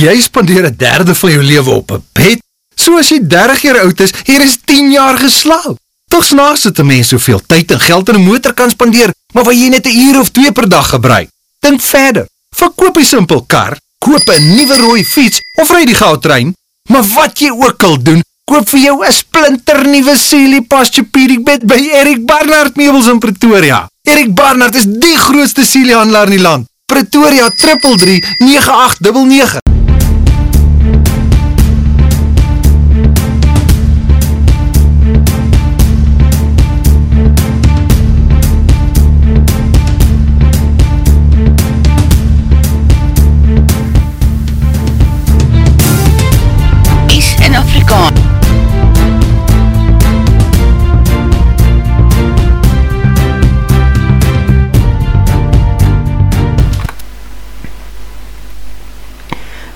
Jy spandeer 'n derde van jou lewe op 'n bed. So as jy 30 jaar oud is, hier is 10 jaar geslaap. Tog snaaks dat 'n mens soveel tyd en geld in 'n motor kan spandeer, maar waar jy net 'n uur of twee per dag gebruik. Dink verder. Verkoop 'n simpel kar, koop 'n nuwe rooi fiets of ry die goudtrein. Maar wat jy ook al doen, koop vir jou 'n splinter nuwe Sealy Posturepedic bed by Erik Barnard Meubels in Pretoria. Erik Barnard is die grootste Sealy handelaar in die land. Pretoria 333 9899. Afrikaan.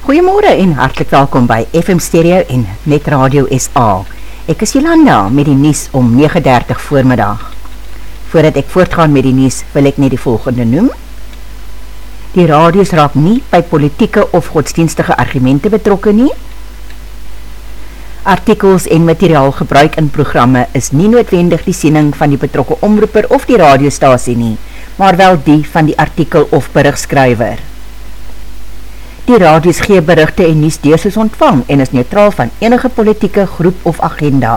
Goeiemôre en hartlik welkom by FM Stereo en Net Radio SA. Ek is Jolanda met die nuus om 9:30 voormiddag. Voordat ek voortgaan met die nuus, wil ek net die volgende noem. Die radio's raak nie by politieke of godsdienstige argumente betrokke nie. Artikels en materiaal gebruik in programme is nie noodwendig die siening van die betrokke omroeper of die radiostasie nie, maar wel die van die artikel of berichtskrywer. Die radios gee berichte en nies deursus ontvang en is neutraal van enige politieke groep of agenda.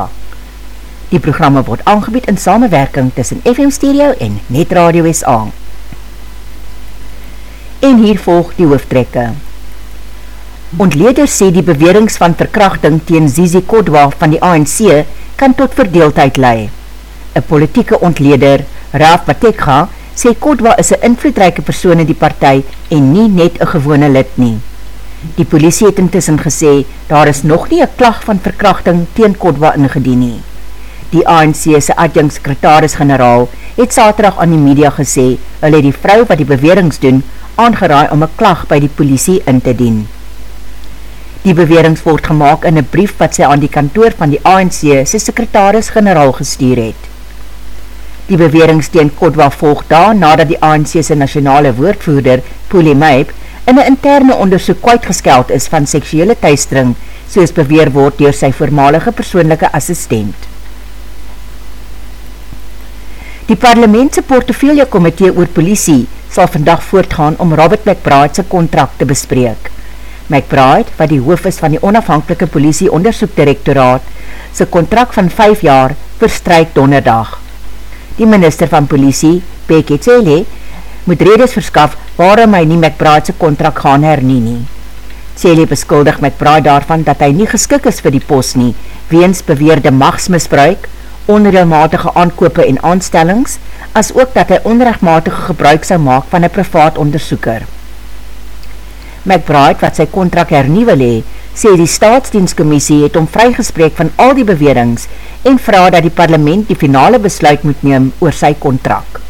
Die programme word aangebied in samenwerking tussen FM Stereo en Net Radio SA. En hier volg die hoofdtrekke. Ontleders sê die bewerings van verkrachting teen Zizi Kodwa van die ANC kan tot verdeeldheid lei. Een politieke ontleder, Raaf Patekga, sê Kodwa is een invloedrijke persoon in die partij en nie net een gewone lid nie. Die politie het intussen gesê, daar is nog nie een klag van verkrachting teen Kodwa ingedien nie. Die ANC'se adjunkskretaris-generaal het saterdag aan die media gesê, hulle die vrou wat die bewerings doen, aangeraai om een klag by die politie in te dien. Die bewerings word gemaakt in een brief wat sy aan die kantoor van die ANC sy sekretaris-generaal gestuur het. Die bewerings teen Kodwa volg daar nadat die ANC sy nationale woordvoerder, Puli Meip, in een interne onderzoek kwijtgeskeld is van seksuele thuistring, soos beweer word door sy voormalige persoonlijke assistent. Die parlementse portofeuille komitee oor politie sal vandag voortgaan om Robert McBride sy contract te bespreek. McBride, wat die hoof is van die onafhankelike politie onderzoekdirektoraat, sy contract van 5 jaar verstryk donderdag. Die minister van politie, Becky Tsele, moet redes verskaf waarom hy nie McBride sy contract gaan hernie nie. Tsele beskuldig McBride daarvan dat hy nie geskik is vir die post nie, weens beweerde machtsmisbruik, onrealmatige aankope en aanstellings, as ook dat hy onrechtmatige gebruik sou maak van een privaat onderzoeker. McBride, wat sy contract hernieuwe lee, sê die staatsdienstcommissie het om vrygespreek van al die bewerings en vraag dat die parlement die finale besluit moet neem oor sy contract.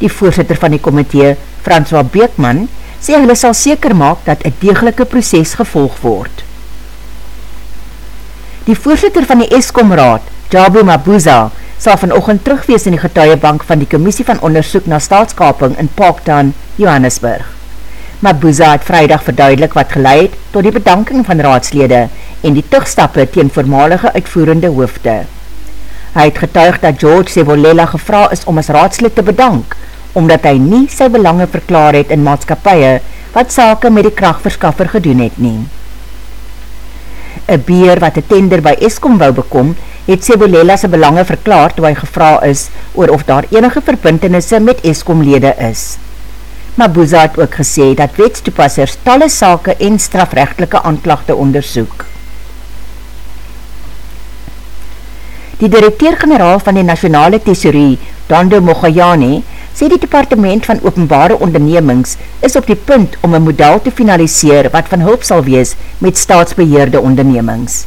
Die voorzitter van die komitee, François Beekman, sê hulle sal seker maak dat een degelike proces gevolg word. Die voorzitter van die ESCOM-raad, Jabu Mabuza, sal vanochtend terugwees in die getuiebank van die Commissie van Onderzoek na Staatskaping in Parktown, Johannesburg. Mabuza het vrijdag verduidelik wat geleid tot die bedanking van raadslede en die tugstappe teen voormalige uitvoerende hoofde. Hy het getuig dat George Sebolela gevra is om as raadslid te bedank, omdat hy nie sy belange verklaar het in maatskapie wat sake met die krachtverskaffer gedoen het nie. Een beer wat een tender by Eskom wou bekom, het Sebolela sy belange verklaar toe hy gevra is oor of daar enige verbintenisse met Eskom lede is. Mabuza het ook gesê dat wetstoepassers talle sake en strafrechtelike aanklachte onderzoek. Die directeur-generaal van die Nationale Thesaurie, Dando Mogayane, sê die departement van openbare ondernemings is op die punt om een model te finaliseer wat van hulp sal wees met staatsbeheerde ondernemings.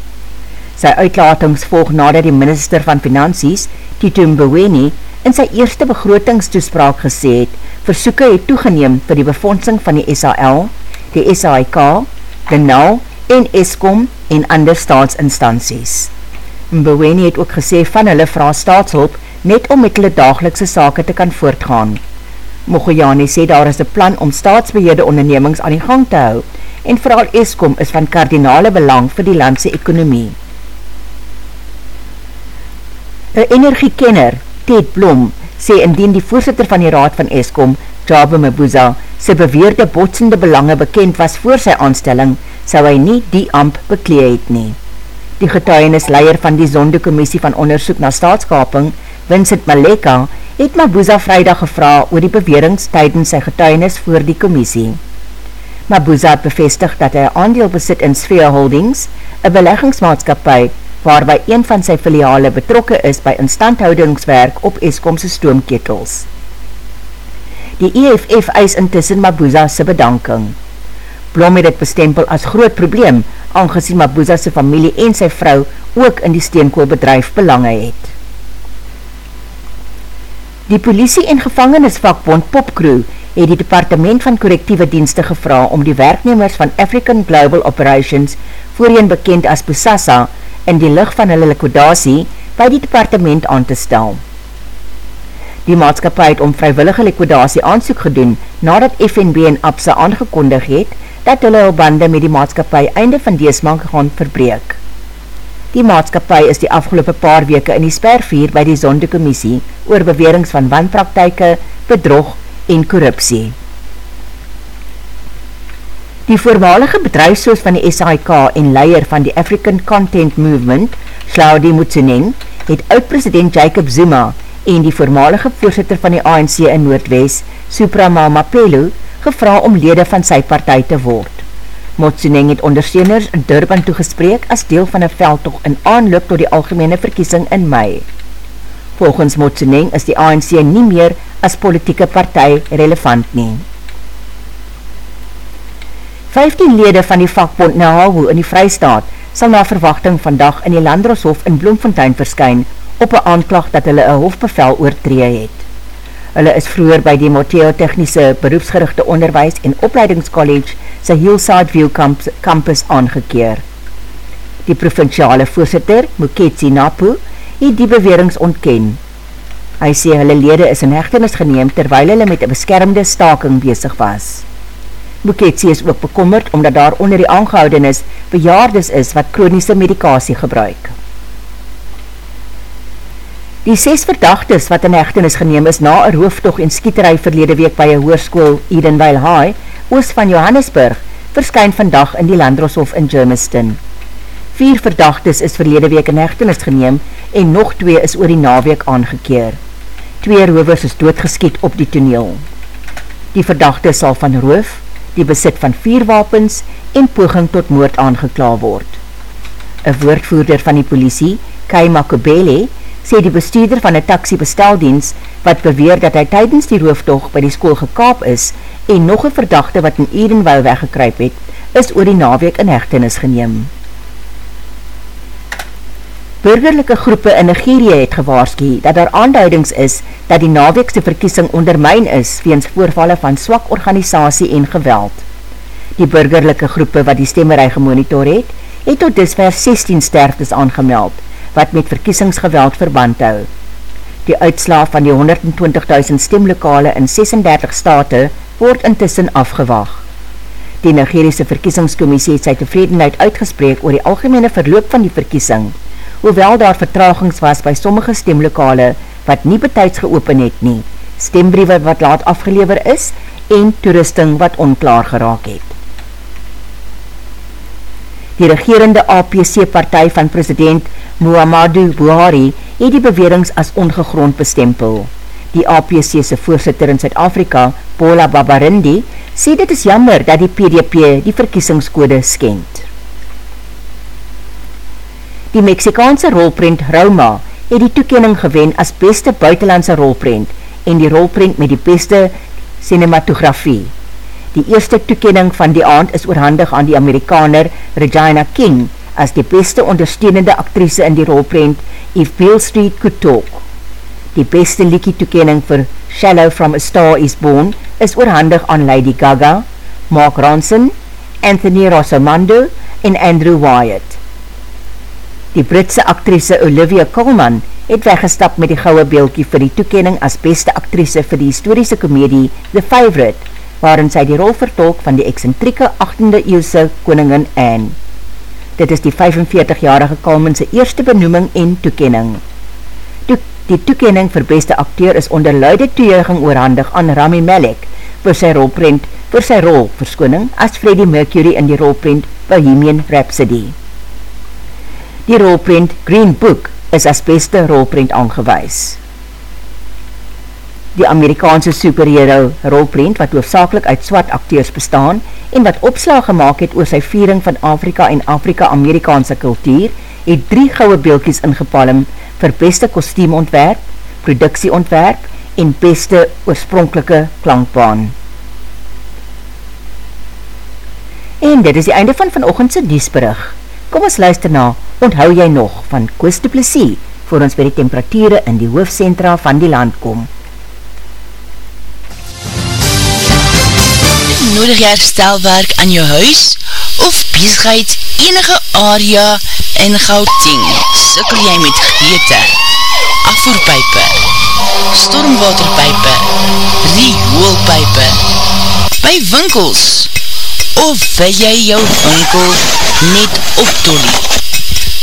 Sy uitlatings volg nadat die minister van Finansies, Tito Mboweni, in sy eerste begrotingstoespraak gesê het, versoeke het toegeneem vir die befondsing van die SAL, die SAIK, die NAL en ESCOM en ander staatsinstanties. Mboweni het ook gesê van hulle vraag staatshulp net om met hulle dagelikse sake te kan voortgaan. Mogoyani sê daar is een plan om staatsbeheerde ondernemings aan die gang te hou en vooral Eskom is van kardinale belang vir die landse ekonomie. Een energiekenner, Ted Blom, sê indien die voorzitter van die raad van Eskom, Jabe Mabuza, sy beweerde botsende belange bekend was voor sy aanstelling, sou hy nie die amp beklee het nie. Die getuienisleier van die Zonde-Commissie van Onderzoek na Staatskaping, Vincent Maleka, het Mabuza vrijdag gevra oor die bewerings tydens sy getuienis voor die commissie. Mabuza het bevestig dat hy aandeel besit in Sphere Holdings, een beleggingsmaatskapie, waarby een van sy filiale betrokke is by instandhoudingswerk op Eskomse stoomketels. Die EFF eis intussen Mabuza sy bedanking. Blom het het bestempel as groot probleem, aangezien Mabuza sy familie en sy vrou ook in die steenkoolbedrijf belange het. Die politie en gevangenisvakbond Popcrew het die departement van correctieve dienste gevra om die werknemers van African Global Operations, voorheen bekend as Busasa, in die licht van hulle liquidatie by die departement aan te stel. Die maatskapie het om vrywillige liquidatie aansoek gedoen nadat FNB en APSA aangekondig het dat hulle al bande met die maatskapie einde van deesmank gaan verbreek. Die maatskapie is die afgelopen paar weke in die spervier by die Zonde-Commissie oor bewerings van wanpraktijke, bedrog en korruptie. Die voormalige bedrijfsoos van die SAIK en leier van die African Content Movement, Claudie Mutsuneng, het oud-president Jacob Zuma en die voormalige voorzitter van die ANC in Noordwest, Suprama Mapelo, gevra om lede van sy partij te word. Mutsuneng het ondersteuners in Durban toegespreek as deel van een veldtocht in aanloop door die algemene verkiesing in mei. Volgens Motseneng is die ANC nie meer as politieke partij relevant nie. 15 lede van die vakbond Nahahu in die Vrystaat sal na verwachting vandag in die Landroshof in Bloemfontein verskyn op een aanklag dat hulle een hofbevel oortree het. Hulle is vroeger by die Moteo Technische Beroepsgerichte Onderwijs en Opleidingscollege sy Hillside View Campus aangekeer. Die provinciale voorzitter, Muketsi Napu, het die bewerings ontken. Hy sê hulle lede is in hechtenis geneem terwyl hulle met een beskermde staking bezig was. Buketsi is ook bekommerd omdat daar onder die aangehoudenis bejaardes is wat kroniese medikasie gebruik. Die ses verdachtes wat in hechtenis geneem is na een rooftocht en skieterij verlede week by een hoerskoel Edenweil High, oost van Johannesburg, verskyn vandag in die Landroshof in Germiston. Vier verdachtes is verlede week in hechtenis geneem en nog twee is oor die naweek aangekeer. Twee rovers is doodgeskiet op die toneel. Die verdachte sal van roof, die besit van vier wapens en poging tot moord aangekla word. Een woordvoerder van die politie, Kai Makobele, sê die bestuurder van een taxi besteldienst wat beweer dat hy tydens die roofdog by die school gekaap is en nog een verdachte wat in Edenwil weggekryp het, is oor die naweek in hechtenis geneem. Burgerlijke groepe in Nigeria het gewaarski dat daar aanduidings is dat die naweekse verkiesing ondermijn is weens voorvalle van swak organisatie en geweld. Die burgerlijke groepe wat die stemmerij gemonitor het, het tot disver 16 sterftes aangemeld, wat met verkiesingsgeweld verband hou. Die uitslaaf van die 120.000 stemlokale in 36 state word intussen afgewaag. Die Nigeriese verkiesingscommissie het sy tevredenheid uitgespreek oor die algemene verloop van die verkiesing, hoewel daar vertragings was by sommige stemlokale wat nie betijds geopen het nie, stembriewe wat laat afgelever is en toerusting wat onklaar geraak het. Die regerende APC-partij van president Muhammadu Buhari het die bewerings as ongegrond bestempel. Die APC'se voorzitter in Zuid-Afrika, Paula Babarindi, sê dit is jammer dat die PDP die verkiesingskode skent. Die Mexikaanse rolprint Rauma het die toekening gewen as beste buitenlandse rolprint en die rolprint met die beste cinematografie. Die eerste toekening van die aand is oorhandig aan die Amerikaner Regina King as die beste ondersteunende actrice in die rolprint If Beale Street Could Talk. Die beste liekie toekening vir Shallow from a Star is Born is oorhandig aan Lady Gaga, Mark Ronson, Anthony Rosamando en Andrew Wyatt. Die Britse actrice Olivia Colman het weggestap met die gouwe beelkie vir die toekening as beste actrice vir die historische komedie The Favourite, waarin sy die rol vertolk van die excentrieke 18de eeuwse koningin Anne. Dit is die 45-jarige Kalmanse eerste benoeming en toekenning. Die toekenning vir beste acteur is onder luide toejuiging oorhandig aan Rami Malek vir sy rolprint, vir sy rol verskoning as Freddie Mercury in die rolprint Bohemian Rhapsody. Die rolprint Green Book is as beste rolprint aangewys die Amerikaanse superhero rolprent wat hoofdzakelik uit swart acteurs bestaan en wat opslag gemaakt het oor sy viering van Afrika en Afrika-Amerikaanse kultuur, het drie gouwe beelkies ingepalm vir beste kostiemontwerp, productieontwerp en beste oorspronkelike klankbaan. En dit is die einde van vanochtendse Diesbrug. Kom ons luister na, onthou jy nog van Koos de Plessis, voor ons by die temperatuur in die hoofdcentra van die land kom. nodig jy herstelwerk aan jou huis of bezigheid enige area in Gauteng? Sikkel jy met geëte, afvoerpijpe, stormwaterpijpe, rioolpijpe, by winkels of wil jy jou winkel net optolie,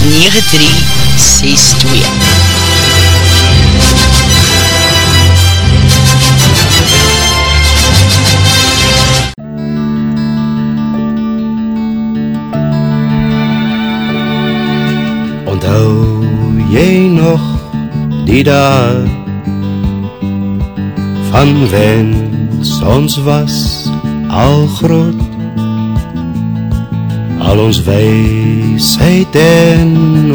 083-798-9362 Onthou jy nog die dag Van wens ons was al groot Al ons weisheid en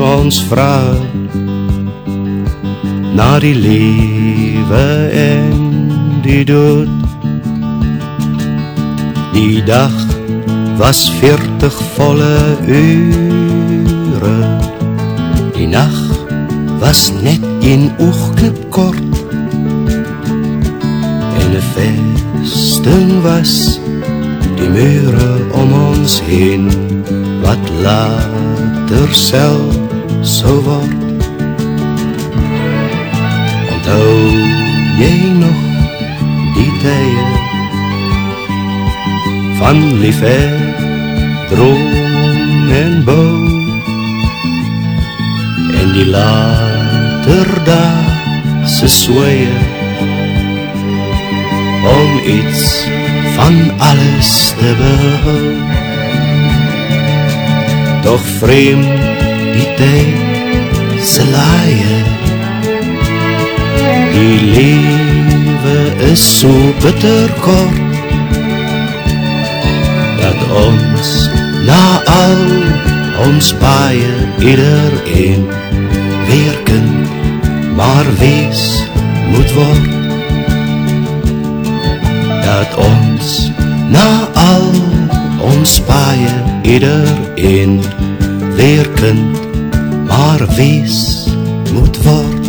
ons vraag Na die lewe en die dood. Die dag was veertig volle ure. Die nacht was net een oogknip kort. En een vesting was die mure om ons heen Wat later sel so word. Onthou jy nog die tye Van liefde, droom en bouw en die later daagse swee om iets van alles te behou toch vreemd die tyd se laie die lewe is so bitter kort dat ons na al ons paie iedereen weer kind, maar wees moet word. Dat ons na al ons paie iedereen weer kind, maar wees moet word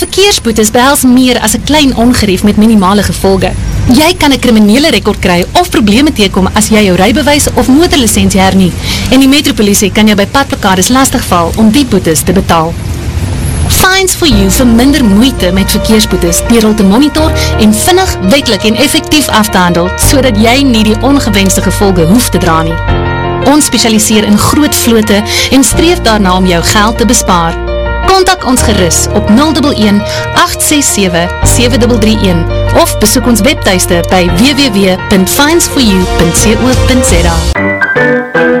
Verkeersboetes behels meer as een klein ongerief met minimale gevolge. Jy kan een kriminele rekord kry of probleme teekom as jy jou rijbewijs of motorlicentie hernie. En die metropolisie kan jou by padplakades lastigval om die boetes te betaal. Fines for you vir minder moeite met verkeersboetes dier al te monitor en vinnig, wetlik en effectief af te handel so jy nie die ongewenste gevolge hoef te dra nie. Ons specialiseer in groot vloote en streef daarna om jou geld te bespaar. Contact ons geris op 011-867-7331 of besoek ons webteiste by www.finds4u.co.za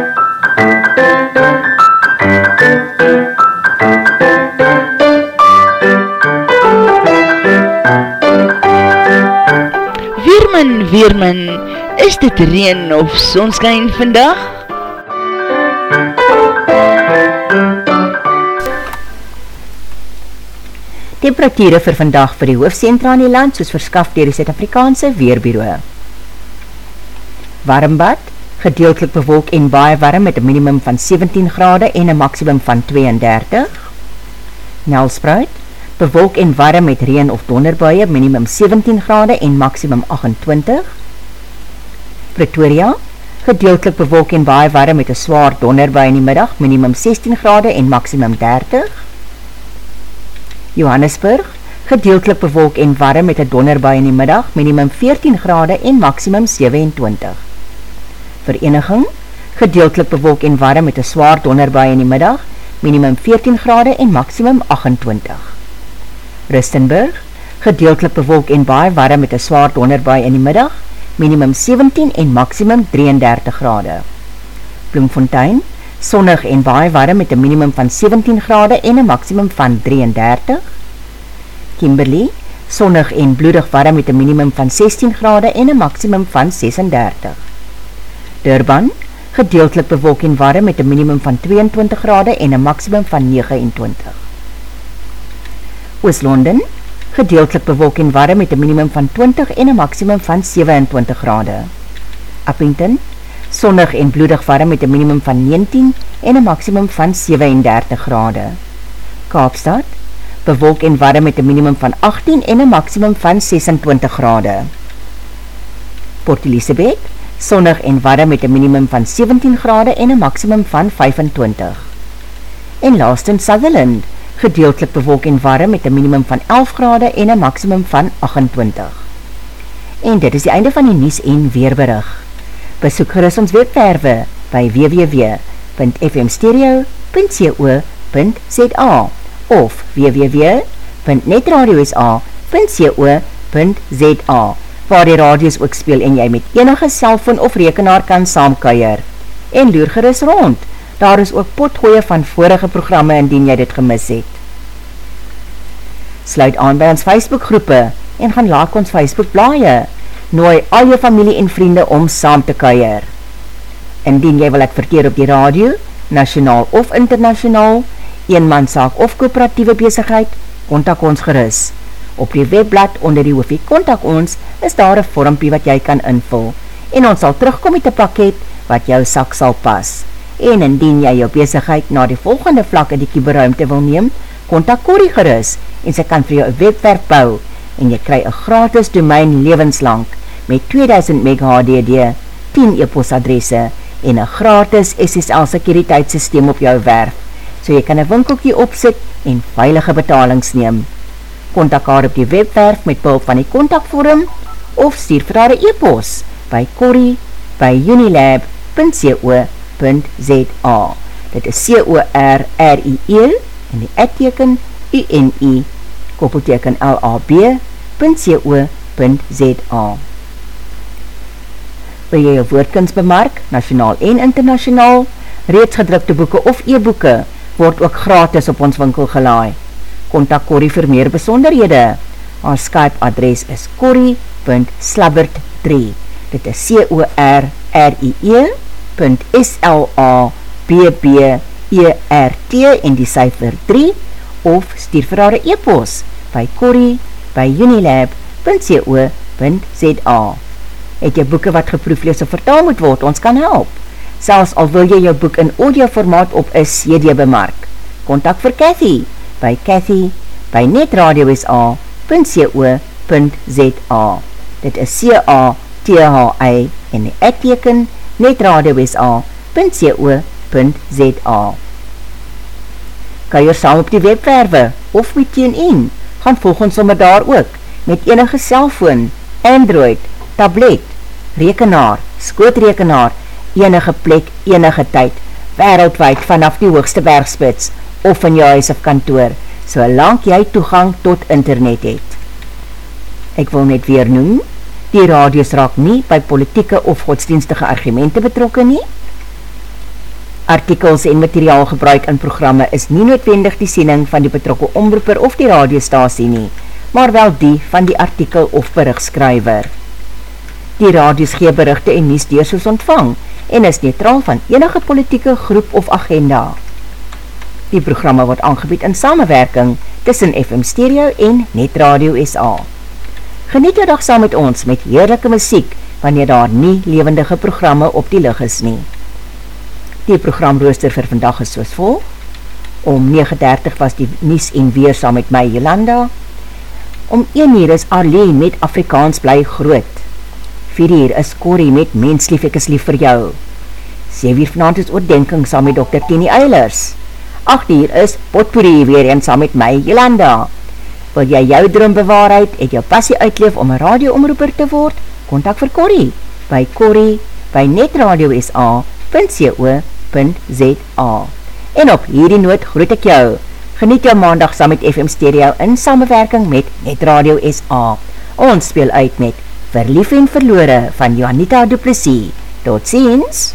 Weermin, is dit reen of sonskijn vandag? Temperatuurde vir vandag vir die hoofdcentra in die land soos verskaf dier die Zuid-Afrikaanse Weerbureau. Warmbad, gedeeltelik bewolk en baie warm met een minimum van 17 grade en een maximum van 32. Nelspreid, bewolk en warm met reen of donderbuie, minimum 17 grade en maximum 28. Pretoria, gedeeltelik bewolk en baie warm met een zwaar donderbui in die middag, minimum 16 grade en maximum 30. Johannesburg, gedeeltelik bewolk en warm met een donderbui in die middag, minimum 14 grade en maximum 27. Vereniging, gedeeltelik bewolk en warm met een zwaar donderbui in die middag, minimum 14 grade en maximum 28. Rustenburg, gedeeltelik bewolk en baie warm met een zwaar donderbui in die middag, minimum 17 en maximum 33 grade. Bloemfontein, sonnig en baie warm met een minimum van 17 grade en een maximum van 33. Kimberley, sonnig en bloedig warm met een minimum van 16 grade en een maximum van 36. Durban, gedeeltelik bewolk en warm met een minimum van 22 grade en een maximum van 29. Oost-London, gedeeltelik bewolk en warm met een minimum van 20 en een maximum van 27 grade. Uppington, sonnig en bloedig warm met een minimum van 19 en een maximum van 37 grade. Kaapstad, bewolk en warm met een minimum van 18 en een maximum van 26 grade. Port Elizabeth, sonnig en warm met een minimum van 17 grade en een maximum van 25. En laatst Sutherland, gedeeltelik bewolk en warm met een minimum van 11 grade en een maximum van 28. En dit is die einde van die Nies en Weerberig. Besoek gerust ons webwerwe by www.fmstereo.co.za of www.netradiosa.co.za waar die radios ook speel en jy met enige cellfoon of rekenaar kan saamkuier. En loer gerust rond, daar is ook potgooie van vorige programme indien jy dit gemis het. Sluit aan by ons Facebook groepe en gaan laak ons Facebook blaie. Nooi al jou familie en vriende om saam te kuier. Indien jy wil adverteer op die radio, nationaal of internationaal, eenmanszaak of kooperatieve bezigheid, kontak ons geris. Op die webblad onder die hoofie kontak ons, is daar een vormpie wat jy kan invul. En ons sal terugkom met een pakket wat jou sak sal pas en indien jy jou bezigheid na die volgende vlak in die kieberuimte wil neem, kontak Corrie gerus en sy kan vir jou een webwerf bou en jy kry een gratis domein levenslang met 2000 meg HDD, 10 e-post adresse en een gratis SSL sekuriteitssysteem op jou werf, so jy kan een winkelkie opzet en veilige betalings neem. Kontak haar op die webwerf met behulp van die kontakvorm of stuur vir haar e-post by corrie by unilab.co.za www.rsg.co.za Dit is C-O-R-R-I-E en die adteken U-N-I koppelteken L-A-B.co.za Wil jy jou woordkens bemark, nationaal en internationaal, reeds gedrukte boeken of e-boeken word ook gratis op ons winkel gelaai. Contact Corrie vir meer besonderhede. Haar Skype adres is corrie.slabbert3 Dit is C-O-R-R-I-E www.slabbert en die cijfer 3 of stuur vir haar e-post by corrie by unilab.co.za Het jy boeken wat geproeflees of vertaal moet word, ons kan help. Selfs al wil jy jou boek in audio formaat op een CD bemark. Contact vir Cathy by Cathy by netradiosa.co.za Dit is C-A-T-H-I en die ekteken 0 netradio.sa.co.za Kan jy saam op die webwerwe of met TuneIn, gaan volg ons sommer daar ook, met enige cellfoon, Android, tablet, rekenaar, skootrekenaar, enige plek, enige tyd, wereldwijd vanaf die hoogste bergspits, of in jou huis of kantoor, so lang jy toegang tot internet het. Ek wil net weer noem, Die radios raak nie by politieke of godsdienstige argumente betrokken nie. Artikels en materiaal gebruik in programme is nie noodwendig die siening van die betrokke omroeper of die radiostasie nie, maar wel die van die artikel of berichtskryver. Die radios gee berichte en nies deursoos ontvang en is neutraal van enige politieke groep of agenda. Die programme word aangebied in samenwerking tussen FM Stereo en Net Radio SA. Geniet jou dag saam met ons met heerlijke muziek wanneer daar nie levendige programme op die lig is nie. Die programrooster vir vandag is soos vol. Om 9.30 was die Nies en Weer saam met my Jolanda. Om 1 uur is Arleen met Afrikaans bly groot. 4 uur is Corrie met Menslief ek is lief vir jou. 7 uur vanavond is oordenking saam met Dr. Tini Eilers. 8 uur is Potpourri weer en saam met my Jolanda. Wil jy jou droom bewaarheid en jou passie uitleef om een radioomroeper te word? Contact vir Corrie by Corrie by netradiosa.co.za En op hierdie noot groet ek jou. Geniet jou maandag saam met FM Stereo in samenwerking met Netradio SA. Ons speel uit met Verlief en Verloore van Johanita Duplessis. Tot ziens!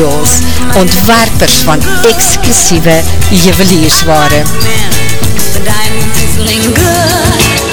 ontwerpers van exclusieve juweliersware. The diamond is good